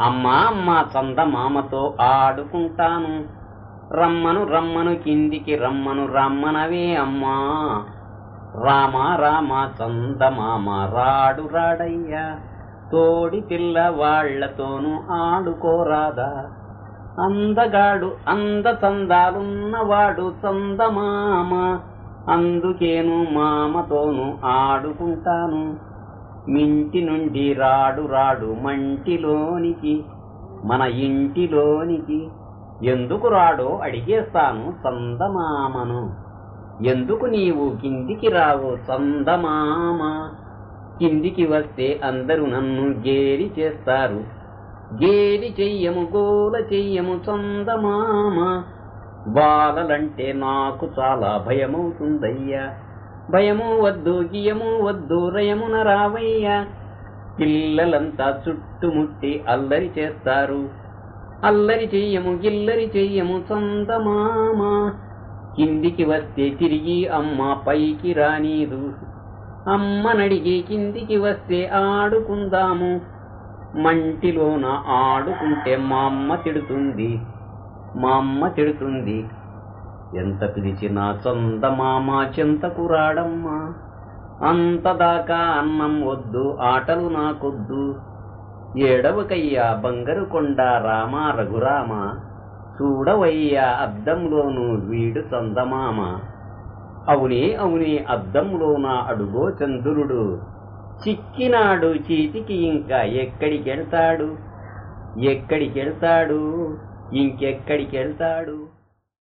అమ్మా అమ్మా చందమామతో ఆడుకుంటాను. రమ్మను రమ్మను కిందికి రమ్మను రమ్మనవే అమ్మా. రామ రామ చందమామ రాడు రాడయ్యా. తోడి పిల్ల వాళ్ళతోనూ ఆడుకోరాదా. అందగాడు అంద చందాలున్నవాడు చందమామ అందుకేను మామతోను ఆడుకుంటాను. మింటి నుండి రాడు రాడు మంటిలోనికి మన ఇంటిలోనికి. ఎందుకు రాడో అడిగేస్తాను చందమామను. ఎందుకు నీవు కిందికి రావు చందమామ? కిందికి వస్తే అందరూ నన్ను గేలి చేస్తారు. గేలి చెయ్యము గోల చెయ్యము చందమామ. బాలలంటే నాకు చాలా భయమవుతుందయ్యా. భయము వద్దు గియము వద్దు రయమున రావయ్యా. పిల్లలంతా చుట్టుముట్టి అల్లరి చేస్తారు. అల్లరి చెయ్యము గిల్లరి చెయ్యము చందమామ కిందికి వస్తే తిరిగి అమ్మ పైకి రానీదు. అమ్మనడిగి కిందికి వస్తే ఆడుకుందాము. మంటిలోన ఆడుకుంటే మా అమ్మ తిడుతుంది. మా అమ్మ తిడుతుంది. ఎంత పిలిచినా చందమామ చింతకు రాడమ్మా అంతదాకా అన్నం వద్దు ఆటలు నాకొద్దు. ఏడవకయ్యా బంగారు కొండ రామ రఘురామ? చూడవయ్యా అద్దంలోను వీడు చందమామ. అవునే అవునే అద్దంలోన అడుగో చంద్రుడు. చిక్కినాడు చీతికి ఇంకా ఎక్కడికెళ్తాడు ఎక్కడికెళ్తాడు ఇంకెక్కడికెళ్తాడు